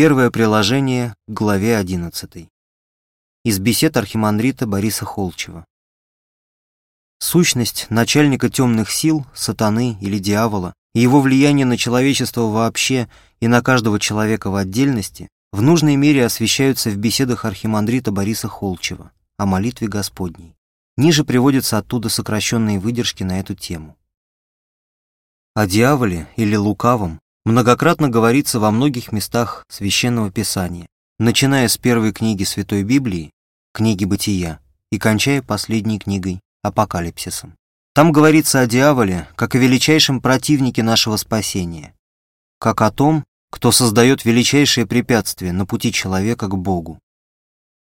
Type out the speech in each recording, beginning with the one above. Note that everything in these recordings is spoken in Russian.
Первое приложение к главе 11. Из бесед архимандрита Бориса Холчева. Сущность начальника темных сил, сатаны или дьявола, и его влияние на человечество вообще и на каждого человека в отдельности в нужной мере освещаются в беседах архимандрита Бориса Холчева о молитве Господней. Ниже приводятся оттуда сокращенные выдержки на эту тему. О дьяволе или лукавом многократно говорится во многих местах Священного Писания, начиная с первой книги Святой Библии, книги Бытия, и кончая последней книгой Апокалипсисом. Там говорится о дьяволе, как о величайшем противнике нашего спасения, как о том, кто создает величайшее препятствие на пути человека к Богу.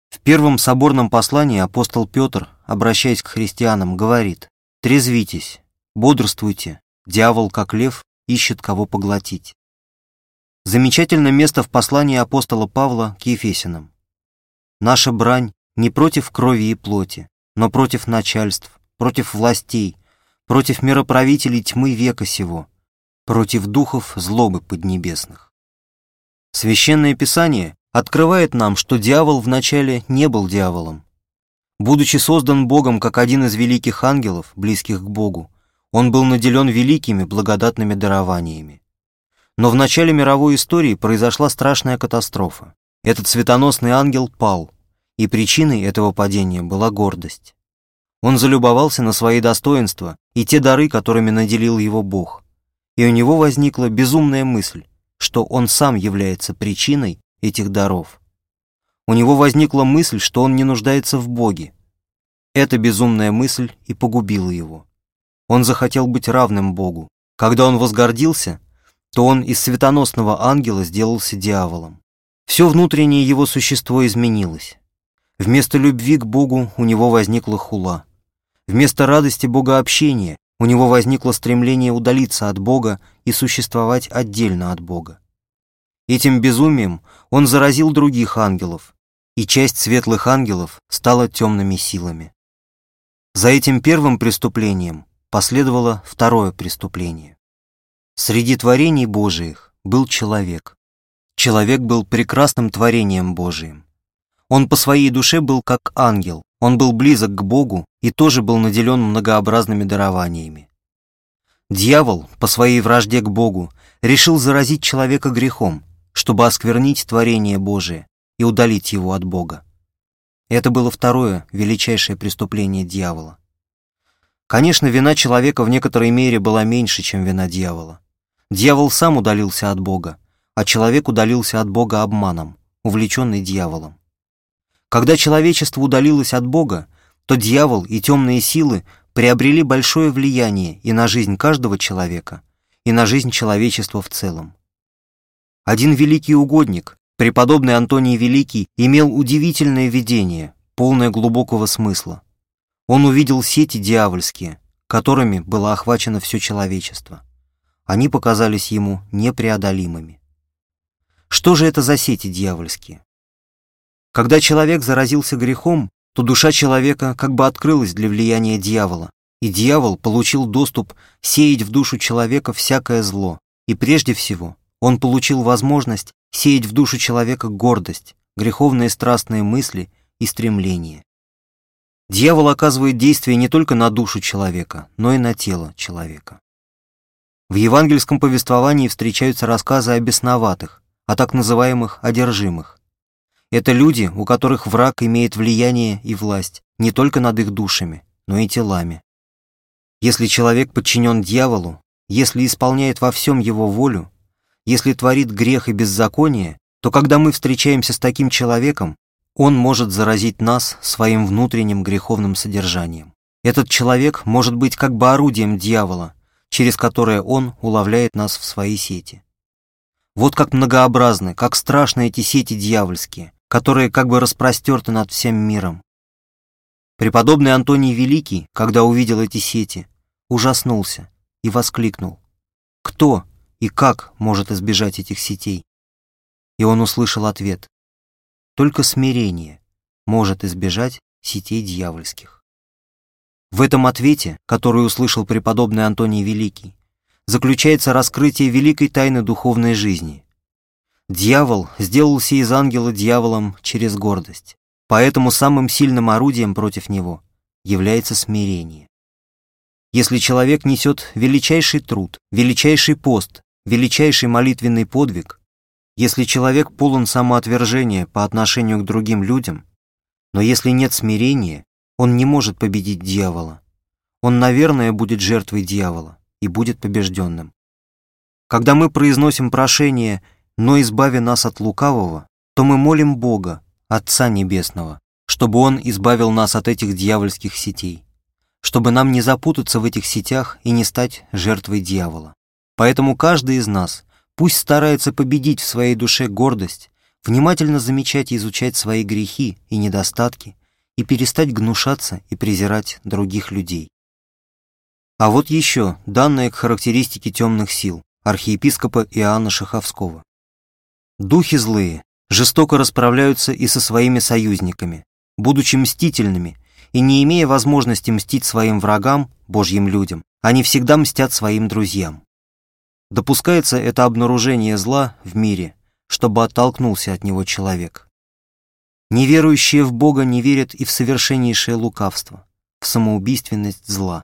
В первом соборном послании апостол Петр, обращаясь к христианам, говорит «Трезвитесь, бодрствуйте, дьявол, как лев, ищет кого поглотить». Замечательное место в послании апостола Павла к Ефесинам. «Наша брань не против крови и плоти, но против начальств, против властей, против мироправителей тьмы века сего, против духов злобы поднебесных. Священное Писание открывает нам, что дьявол вначале не был дьяволом. Будучи создан Богом как один из великих ангелов, близких к Богу, он был наделен великими благодатными дарованиями. Но в начале мировой истории произошла страшная катастрофа. Этот светоносный ангел пал, и причиной этого падения была гордость. Он залюбовался на свои достоинства и те дары, которыми наделил его Бог. И у него возникла безумная мысль, что он сам является причиной этих даров. У него возникла мысль, что он не нуждается в Боге. Эта безумная мысль и погубила его. Он захотел быть равным Богу. Когда он возгордился, то он из светоносного ангела сделался дьяволом. Все внутреннее его существо изменилось. Вместо любви к Богу у него возникла хула. Вместо радости богообщения у него возникло стремление удалиться от Бога и существовать отдельно от Бога. Этим безумием он заразил других ангелов, и часть светлых ангелов стала темными силами. За этим первым преступлением последовало второе преступление. Среди творений Божиих был человек. Человек был прекрасным творением Божиим. Он по своей душе был как ангел, он был близок к Богу и тоже был наделен многообразными дарованиями. Дьявол, по своей вражде к Богу, решил заразить человека грехом, чтобы осквернить творение Божие и удалить его от Бога. Это было второе, величайшее преступление дьявола. Конечно, вина человека в некоторой мере была меньше, чем вина дьявола. Дьявол сам удалился от Бога, а человек удалился от Бога обманом, увлеченный дьяволом. Когда человечество удалилось от Бога, то дьявол и темные силы приобрели большое влияние и на жизнь каждого человека, и на жизнь человечества в целом. Один великий угодник, преподобный Антоний Великий, имел удивительное видение, полное глубокого смысла. Он увидел сети дьявольские, которыми было охвачено все человечество. Они показались ему непреодолимыми. Что же это за сети дьявольские? Когда человек заразился грехом, то душа человека как бы открылась для влияния дьявола, и дьявол получил доступ сеять в душу человека всякое зло, и прежде всего он получил возможность сеять в душу человека гордость, греховные страстные мысли и стремления. Дьявол оказывает действие не только на душу человека, но и на тело человека. В евангельском повествовании встречаются рассказы о бесноватых, о так называемых одержимых. Это люди, у которых враг имеет влияние и власть не только над их душами, но и телами. Если человек подчинен дьяволу, если исполняет во всем его волю, если творит грех и беззаконие, то когда мы встречаемся с таким человеком, он может заразить нас своим внутренним греховным содержанием. Этот человек может быть как бы орудием дьявола, через которое он уловляет нас в свои сети. Вот как многообразны, как страшны эти сети дьявольские, которые как бы распростерты над всем миром. Преподобный Антоний Великий, когда увидел эти сети, ужаснулся и воскликнул. Кто и как может избежать этих сетей? И он услышал ответ. Только смирение может избежать сетей дьявольских. В этом ответе, который услышал преподобный Антоний Великий, заключается раскрытие великой тайны духовной жизни. Дьявол сделался из ангела дьяволом через гордость, поэтому самым сильным орудием против него является смирение. Если человек несет величайший труд, величайший пост, величайший молитвенный подвиг, если человек полон самоотвержения по отношению к другим людям, но если нет смирения, он не может победить дьявола. Он, наверное, будет жертвой дьявола и будет побежденным. Когда мы произносим прошение «но избави нас от лукавого», то мы молим Бога, Отца Небесного, чтобы Он избавил нас от этих дьявольских сетей чтобы нам не запутаться в этих сетях и не стать жертвой дьявола. Поэтому каждый из нас пусть старается победить в своей душе гордость, внимательно замечать и изучать свои грехи и недостатки и перестать гнушаться и презирать других людей. А вот еще данные к характеристике темных сил архиепископа Иоанна Шаховского. Духи злые жестоко расправляются и со своими союзниками, будучи мстительными и не имея возможности мстить своим врагам, божьим людям, они всегда мстят своим друзьям. Допускается это обнаружение зла в мире, чтобы оттолкнулся от него человек. Неверующие в Бога не верят и в совершеннейшее лукавство, в самоубийственность зла.